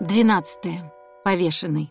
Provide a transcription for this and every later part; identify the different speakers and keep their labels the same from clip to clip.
Speaker 1: 12. Повешенный.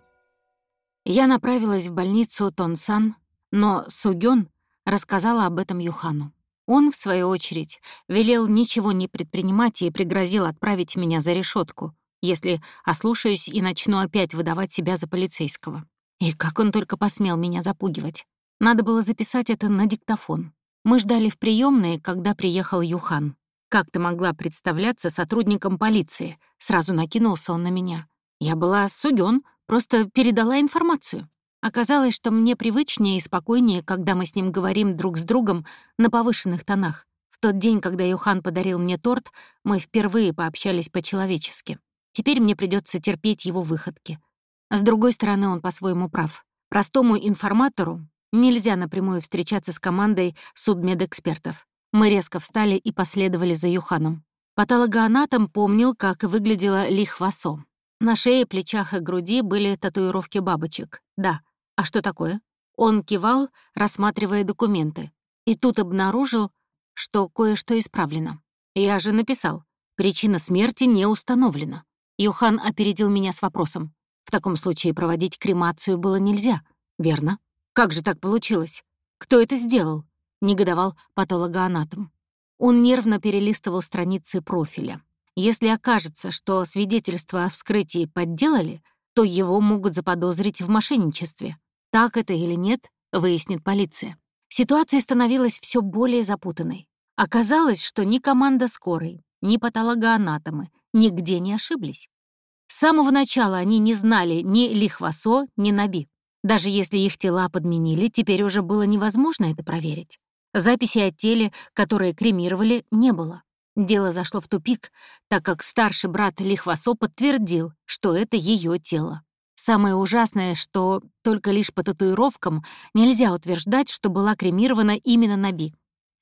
Speaker 1: Я направилась в больницу Тонсан, но Сугён рассказала об этом Юхану. Он, в свою очередь, велел ничего не предпринимать и пригрозил отправить меня за решетку, если ослушаюсь и начну опять выдавать себя за полицейского. И как он только посмел меня запугивать. Надо было записать это на диктофон. Мы ждали в приемной, когда приехал Юхан. Как ты могла представляться сотрудником полиции? Сразу накинулся он на меня. Я была сугён, просто передала информацию. Оказалось, что мне привычнее и спокойнее, когда мы с ним говорим друг с другом на повышенных тонах. В тот день, когда Юхан подарил мне торт, мы впервые пообщались по-человечески. Теперь мне придется терпеть его выходки. С другой стороны, он по-своему прав. Простому информатору нельзя напрямую встречаться с командой судмедэкспертов. Мы резко встали и последовали за Юханом. Патологоанатом помнил, как выглядела лихвасо. На шее, плечах и груди были татуировки бабочек. Да. А что такое? Он кивал, рассматривая документы. И тут обнаружил, что кое-что исправлено. Я же написал. Причина смерти не установлена. Юхан опередил меня с вопросом. В таком случае проводить кремацию было нельзя. Верно? Как же так получилось? Кто это сделал? — негодовал патологоанатом. Он нервно перелистывал страницы профиля. Если окажется, что свидетельство о вскрытии подделали, то его могут заподозрить в мошенничестве. Так это или нет, выяснит полиция. Ситуация становилась все более запутанной. Оказалось, что ни команда скорой, ни патологоанатомы нигде не ошиблись. С самого начала они не знали ни Лихвасо, ни Наби. Даже если их тела подменили, теперь уже было невозможно это проверить. Записи о теле, которые кремировали, не было. Дело зашло в тупик, так как старший брат Лихвасо подтвердил, что это ее тело. Самое ужасное, что только лишь по татуировкам нельзя утверждать, что была кремирована именно Наби.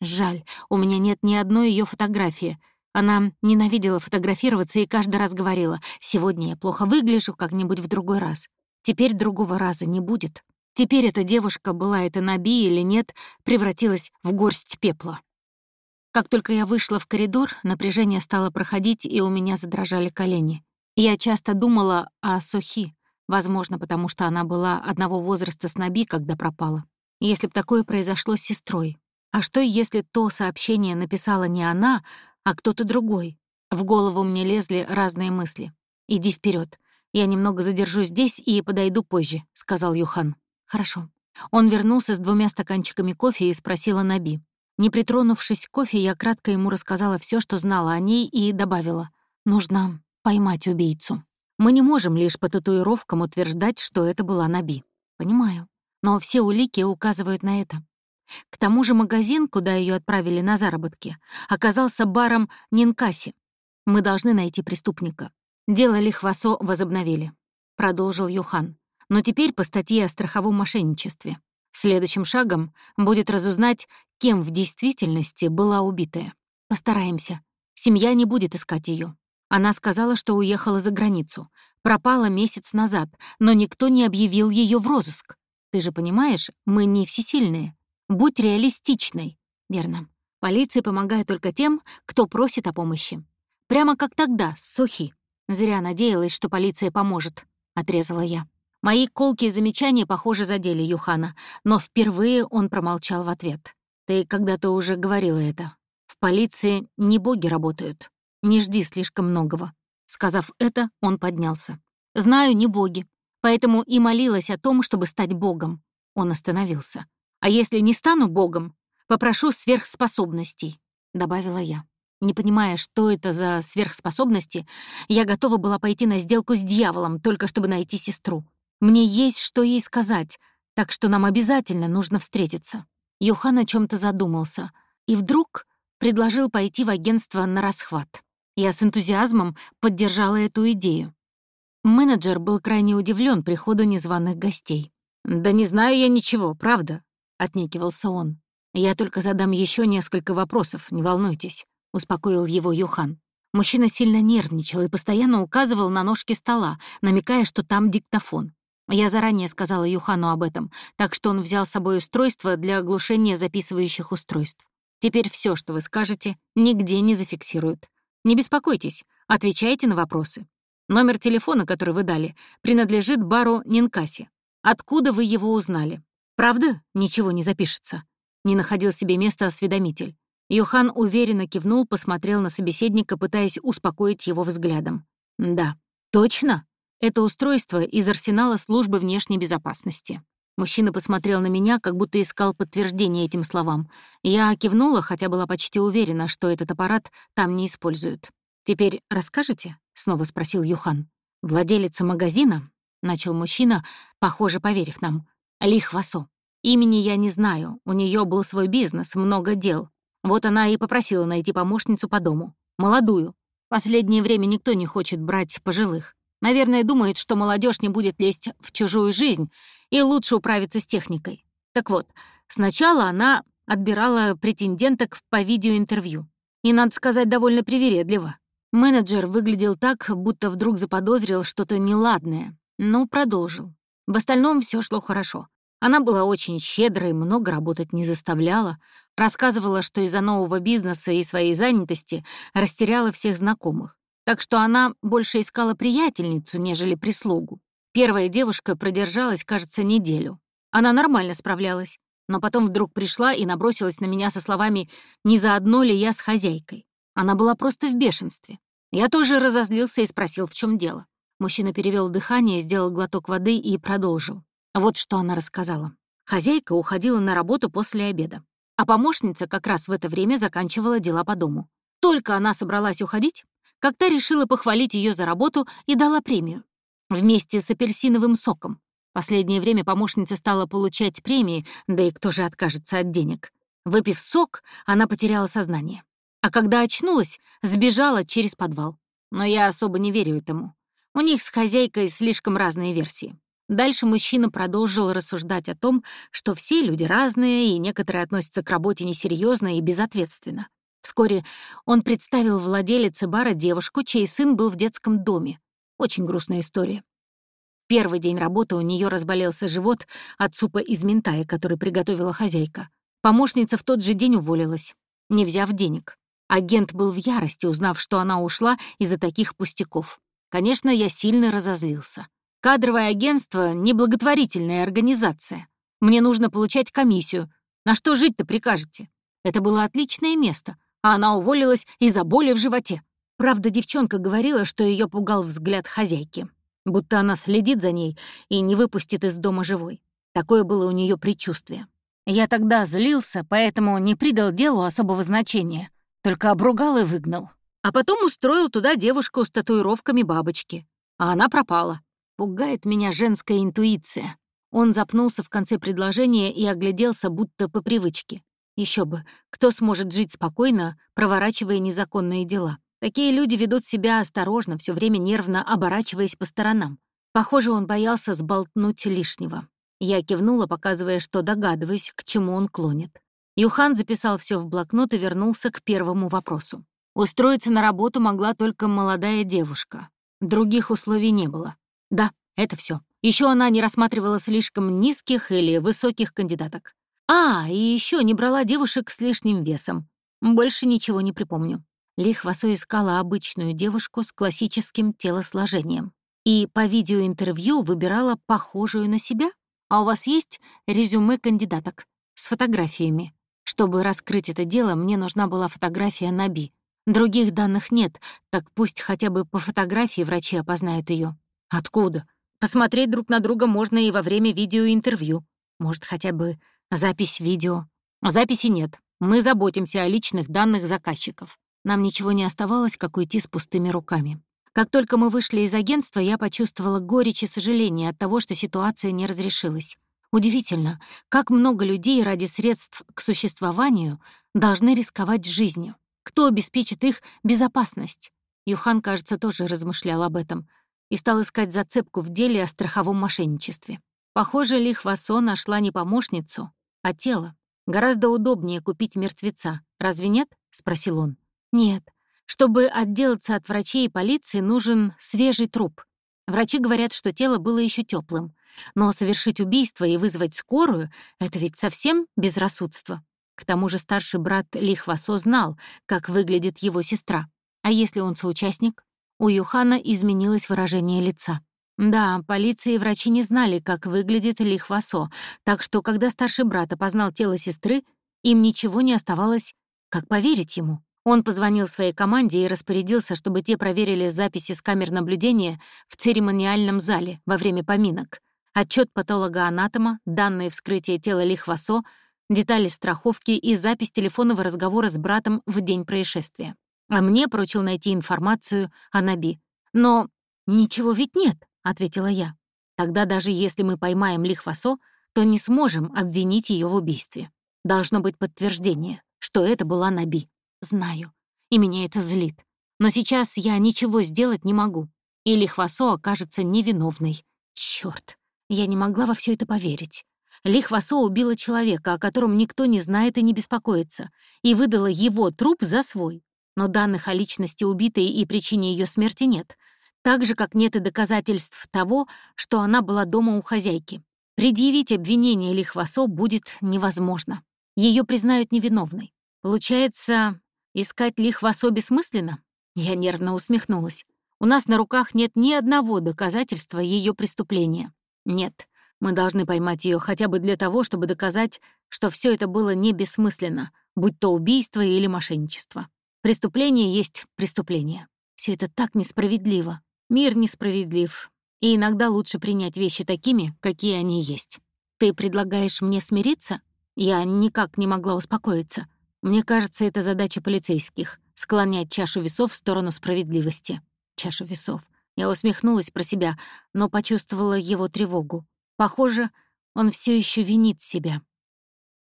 Speaker 1: Жаль, у меня нет ни одной ее фотографии. Она ненавидела фотографироваться и каждый раз говорила, «Сегодня я плохо выгляжу, как-нибудь в другой раз». Теперь другого раза не будет. Теперь эта девушка, была это Наби или нет, превратилась в горсть пепла. Как только я вышла в коридор, напряжение стало проходить, и у меня задрожали колени. Я часто думала о Сохи, возможно, потому что она была одного возраста с Наби, когда пропала. Если бы такое произошло с сестрой. А что, если то сообщение написала не она, а кто-то другой? В голову мне лезли разные мысли. «Иди вперед. Я немного задержусь здесь и подойду позже», — сказал Юхан. «Хорошо». Он вернулся с двумя стаканчиками кофе и спросила Наби. Не притронувшись к кофе, я кратко ему рассказала все, что знала о ней, и добавила. «Нужно поймать убийцу. Мы не можем лишь по татуировкам утверждать, что это была Наби. Понимаю. Но все улики указывают на это. К тому же магазин, куда ее отправили на заработки, оказался баром Нинкаси. Мы должны найти преступника. Дело Лихвасо возобновили», — продолжил Юхан но теперь по статье о страховом мошенничестве. Следующим шагом будет разузнать, кем в действительности была убитая. Постараемся. Семья не будет искать ее. Она сказала, что уехала за границу. Пропала месяц назад, но никто не объявил ее в розыск. Ты же понимаешь, мы не всесильные. Будь реалистичной. Верно. Полиция помогает только тем, кто просит о помощи. Прямо как тогда, Сухи. Зря надеялась, что полиция поможет, — отрезала я. Мои колкие замечания, похоже, задели Юхана, но впервые он промолчал в ответ. «Ты когда-то уже говорила это. В полиции не боги работают. Не жди слишком многого». Сказав это, он поднялся. «Знаю, не боги. Поэтому и молилась о том, чтобы стать богом». Он остановился. «А если не стану богом, попрошу сверхспособностей», — добавила я. Не понимая, что это за сверхспособности, я готова была пойти на сделку с дьяволом, только чтобы найти сестру. Мне есть что ей сказать, так что нам обязательно нужно встретиться». Юхан о чем то задумался и вдруг предложил пойти в агентство на расхват. Я с энтузиазмом поддержала эту идею. Менеджер был крайне удивлен приходу незваных гостей. «Да не знаю я ничего, правда», — отнекивался он. «Я только задам еще несколько вопросов, не волнуйтесь», — успокоил его Юхан. Мужчина сильно нервничал и постоянно указывал на ножки стола, намекая, что там диктофон. Я заранее сказала Юхану об этом, так что он взял с собой устройство для оглушения записывающих устройств. Теперь все, что вы скажете, нигде не зафиксируют. Не беспокойтесь, отвечайте на вопросы. Номер телефона, который вы дали, принадлежит бару Нинкаси. Откуда вы его узнали? Правда, ничего не запишется?» Не находил себе места осведомитель. Юхан уверенно кивнул, посмотрел на собеседника, пытаясь успокоить его взглядом. «Да, точно? Это устройство из арсенала службы внешней безопасности». Мужчина посмотрел на меня, как будто искал подтверждение этим словам. Я кивнула, хотя была почти уверена, что этот аппарат там не используют. «Теперь расскажете?» — снова спросил Юхан. «Владелица магазина?» — начал мужчина, похоже, поверив нам. «Ли Хвасо. Имени я не знаю, у нее был свой бизнес, много дел. Вот она и попросила найти помощницу по дому. Молодую. Последнее время никто не хочет брать пожилых. Наверное, думает, что молодежь не будет лезть в чужую жизнь и лучше управиться с техникой. Так вот, сначала она отбирала претенденток по видеоинтервью. И, надо сказать, довольно привередливо. Менеджер выглядел так, будто вдруг заподозрил что-то неладное, но продолжил. В остальном все шло хорошо. Она была очень щедрой, много работать не заставляла, рассказывала, что из-за нового бизнеса и своей занятости растеряла всех знакомых. Так что она больше искала приятельницу, нежели прислугу. Первая девушка продержалась, кажется, неделю. Она нормально справлялась, но потом вдруг пришла и набросилась на меня со словами «Не заодно ли я с хозяйкой?». Она была просто в бешенстве. Я тоже разозлился и спросил, в чем дело. Мужчина перевел дыхание, сделал глоток воды и продолжил. Вот что она рассказала. Хозяйка уходила на работу после обеда, а помощница как раз в это время заканчивала дела по дому. Только она собралась уходить, та решила похвалить ее за работу и дала премию. Вместе с апельсиновым соком. Последнее время помощница стала получать премии, да и кто же откажется от денег. Выпив сок, она потеряла сознание. А когда очнулась, сбежала через подвал. Но я особо не верю этому. У них с хозяйкой слишком разные версии. Дальше мужчина продолжил рассуждать о том, что все люди разные, и некоторые относятся к работе несерьезно и безответственно. Вскоре он представил владелице бара девушку, чей сын был в детском доме. Очень грустная история. Первый день работы у нее разболелся живот от супа из ментая, который приготовила хозяйка. Помощница в тот же день уволилась, не взяв денег. Агент был в ярости, узнав, что она ушла из-за таких пустяков. Конечно, я сильно разозлился. Кадровое агентство — неблаготворительная организация. Мне нужно получать комиссию. На что жить-то прикажете? Это было отличное место, а она уволилась из-за боли в животе. Правда, девчонка говорила, что ее пугал взгляд хозяйки, будто она следит за ней и не выпустит из дома живой. Такое было у нее предчувствие. Я тогда злился, поэтому не придал делу особого значения, только обругал и выгнал. А потом устроил туда девушку с татуировками бабочки, а она пропала. Пугает меня женская интуиция. Он запнулся в конце предложения и огляделся, будто по привычке. Еще бы, кто сможет жить спокойно, проворачивая незаконные дела? Такие люди ведут себя осторожно, все время нервно оборачиваясь по сторонам. Похоже, он боялся сболтнуть лишнего. Я кивнула, показывая, что догадываюсь, к чему он клонит. Юхан записал все в блокнот и вернулся к первому вопросу. Устроиться на работу могла только молодая девушка. Других условий не было. Да, это все. Еще она не рассматривала слишком низких или высоких кандидаток. А, и еще не брала девушек с лишним весом. Больше ничего не припомню. Ли Хвасо искала обычную девушку с классическим телосложением. И по видеоинтервью выбирала похожую на себя? А у вас есть резюме кандидаток с фотографиями? Чтобы раскрыть это дело, мне нужна была фотография Наби. Других данных нет, так пусть хотя бы по фотографии врачи опознают ее. Откуда? Посмотреть друг на друга можно и во время видеоинтервью. Может, хотя бы запись видео. Записи нет. Мы заботимся о личных данных заказчиков. Нам ничего не оставалось, как уйти с пустыми руками. Как только мы вышли из агентства, я почувствовала горечь и сожаление от того, что ситуация не разрешилась. Удивительно, как много людей ради средств к существованию должны рисковать жизнью. Кто обеспечит их безопасность? Юхан, кажется, тоже размышлял об этом — и стал искать зацепку в деле о страховом мошенничестве. Похоже, Ли Хвасо нашла не помощницу, а тело. Гораздо удобнее купить мертвеца, разве нет? — спросил он. Нет. Чтобы отделаться от врачей и полиции, нужен свежий труп. Врачи говорят, что тело было еще теплым. Но совершить убийство и вызвать скорую — это ведь совсем безрассудство. К тому же старший брат Ли Хвасо знал, как выглядит его сестра. А если он соучастник? У Юхана изменилось выражение лица. Да, полиция и врачи не знали, как выглядит Ли Хвасо, так что, когда старший брат опознал тело сестры, им ничего не оставалось, как поверить ему. Он позвонил своей команде и распорядился, чтобы те проверили записи с камер наблюдения в церемониальном зале во время поминок. Отчет патолога-анатома, данные вскрытия тела Ли Хвасо, детали страховки и запись телефонного разговора с братом в день происшествия. А мне поручил найти информацию о Наби. Но ничего ведь нет. — ответила я. «Тогда даже если мы поймаем Лихвасо, то не сможем обвинить ее в убийстве. Должно быть подтверждение, что это была Наби. Знаю, и меня это злит. Но сейчас я ничего сделать не могу, и Лихвасо окажется невиновной. Чёрт, я не могла во все это поверить. Лихвасо убила человека, о котором никто не знает и не беспокоится, и выдала его труп за свой. Но данных о личности убитой и причине ее смерти нет — так же, как нет и доказательств того, что она была дома у хозяйки. Предъявить обвинение Лихвасо будет невозможно. Ее признают невиновной. Получается, искать Лихвасо бессмысленно? Я нервно усмехнулась. У нас на руках нет ни одного доказательства ее преступления. Нет, мы должны поймать ее хотя бы для того, чтобы доказать, что все это было не бессмысленно, будь то убийство или мошенничество. Преступление есть преступление. Все это так несправедливо. Мир несправедлив, и иногда лучше принять вещи такими, какие они есть. Ты предлагаешь мне смириться? Я никак не могла успокоиться. Мне кажется, это задача полицейских — склонять чашу весов в сторону справедливости. Чашу весов. Я усмехнулась про себя, но почувствовала его тревогу. Похоже, он все еще винит себя.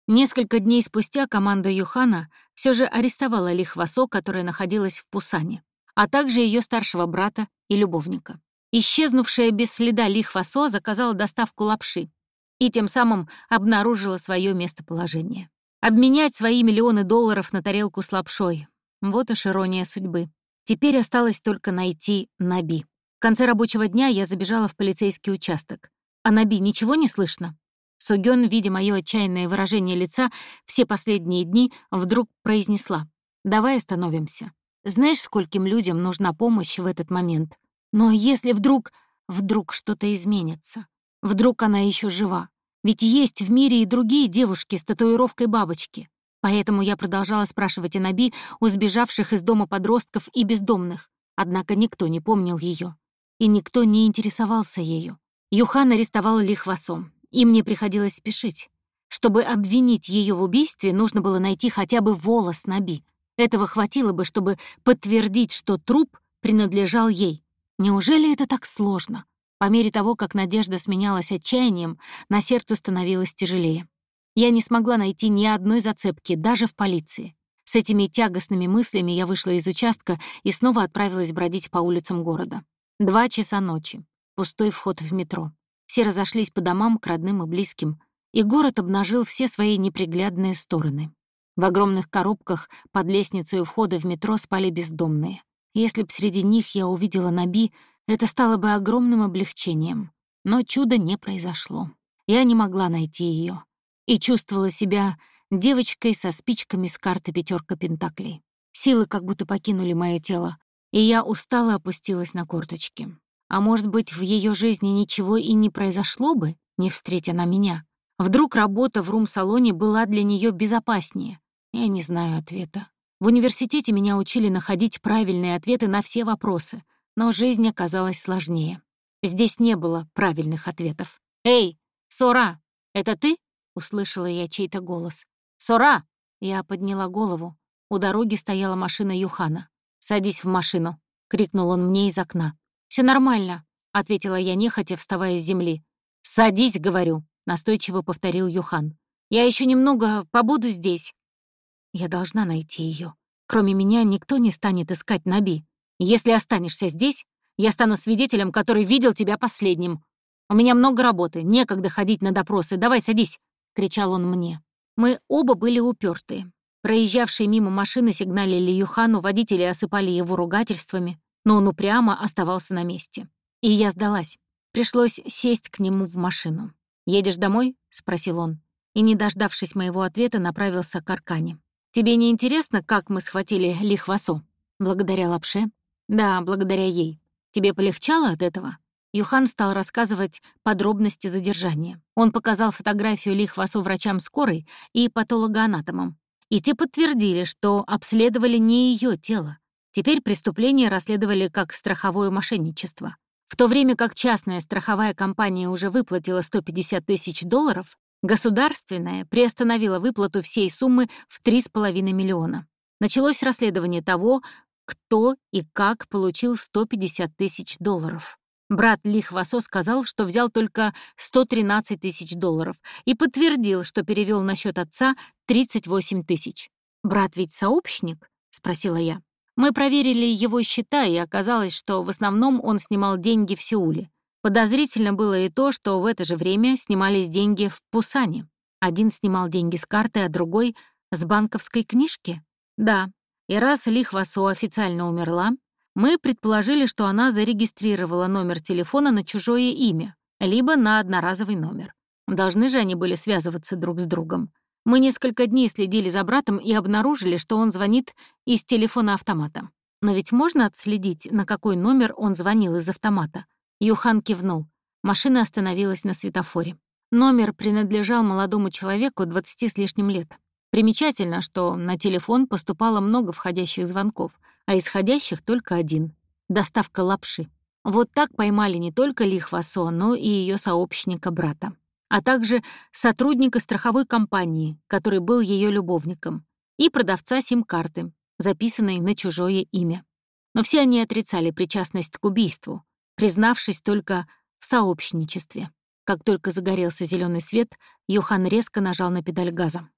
Speaker 1: Несколько дней спустя команда Юхана все же арестовала Лихвасо, которая находилась в Пусане а также ее старшего брата и любовника. Исчезнувшая без следа Ли Хвасо заказала доставку лапши и тем самым обнаружила свое местоположение. Обменять свои миллионы долларов на тарелку с лапшой — вот уж ирония судьбы. Теперь осталось только найти Наби. В конце рабочего дня я забежала в полицейский участок. А Наби ничего не слышно? Сугён, видя моё отчаянное выражение лица все последние дни, вдруг произнесла «Давай остановимся. Знаешь, скольким людям нужна помощь в этот момент? Но если вдруг... Вдруг что-то изменится? Вдруг она еще жива? Ведь есть в мире и другие девушки с татуировкой бабочки. Поэтому я продолжала спрашивать Анаби у сбежавших из дома подростков и бездомных. Однако никто не помнил ее, И никто не интересовался ею. Юхан арестовал Лихвасом, и мне приходилось спешить. Чтобы обвинить ее в убийстве, нужно было найти хотя бы волос Наби. Этого хватило бы, чтобы подтвердить, что труп принадлежал ей. Неужели это так сложно? По мере того, как надежда сменялась отчаянием, на сердце становилось тяжелее. Я не смогла найти ни одной зацепки, даже в полиции. С этими тягостными мыслями я вышла из участка и снова отправилась бродить по улицам города. Два часа ночи. Пустой вход в метро. Все разошлись по домам к родным и близким, и город обнажил все свои неприглядные стороны. В огромных коробках под лестницей у входа в метро спали бездомные. Если б среди них я увидела Наби, это стало бы огромным облегчением. Но чудо не произошло. Я не могла найти ее и чувствовала себя девочкой со спичками с карты пятерка пентаклей. Силы как будто покинули мое тело, и я устало опустилась на корточки. А может быть, в ее жизни ничего и не произошло бы, не встретя на меня? Вдруг работа в рум-салоне была для нее безопаснее, я не знаю ответа. В университете меня учили находить правильные ответы на все вопросы, но жизнь оказалась сложнее. Здесь не было правильных ответов. «Эй, Сора, это ты?» — услышала я чей-то голос. «Сора!» — я подняла голову. У дороги стояла машина Юхана. «Садись в машину!» — крикнул он мне из окна. Все нормально», — ответила я нехотя, вставая с земли. «Садись, — говорю», — настойчиво повторил Юхан. «Я еще немного побуду здесь, я должна найти ее. Кроме меня никто не станет искать Наби. Если останешься здесь, я стану свидетелем, который видел тебя последним. У меня много работы, некогда ходить на допросы. Давай садись!» — кричал он мне. Мы оба были упертые. Проезжавшие мимо машины сигналили Юхану, водители осыпали его ругательствами, но он упрямо оставался на месте. И я сдалась. Пришлось сесть к нему в машину. «Едешь домой?» — спросил он. И, не дождавшись моего ответа, направился к Аркане. «Тебе не интересно, как мы схватили Лихвасо?» «Благодаря лапше?» Да, благодаря ей. Тебе полегчало от этого? Юхан стал рассказывать подробности задержания. Он показал фотографию Ли Хвасу врачам скорой и патологоанатомам. И те подтвердили, что обследовали не ее тело. Теперь преступление расследовали как страховое мошенничество. В то время как частная страховая компания уже выплатила 150 тысяч долларов, государственная приостановила выплату всей суммы в 3,5 миллиона. Началось расследование того, кто и как получил 150 тысяч долларов. Брат Ли Хвасо сказал, что взял только 113 тысяч долларов и подтвердил, что перевел на счет отца 38 тысяч. «Брат ведь сообщник?» — спросила я. Мы проверили его счета, и оказалось, что в основном он снимал деньги в Сеуле. Подозрительно было и то, что в это же время снимались деньги в Пусане. Один снимал деньги с карты, а другой — с банковской книжки. Да, и раз Ли Хвасо официально умерла, мы предположили, что она зарегистрировала номер телефона на чужое имя, либо на одноразовый номер. Должны же они были связываться друг с другом. Мы несколько дней следили за братом и обнаружили, что он звонит из телефона автомата. Но ведь можно отследить, на какой номер он звонил из автомата? Юхан кивнул. Машина остановилась на светофоре. Номер принадлежал молодому человеку 20 с лишним лет. Примечательно, что на телефон поступало много входящих звонков, а исходящих только один — доставка лапши. Вот так поймали не только Ли Хвасо, но и ее сообщника-брата а также сотрудника страховой компании, который был ее любовником, и продавца сим-карты, записанной на чужое имя. Но все они отрицали причастность к убийству, признавшись только в сообщничестве. Как только загорелся зеленый свет, Йохан резко нажал на педаль газа.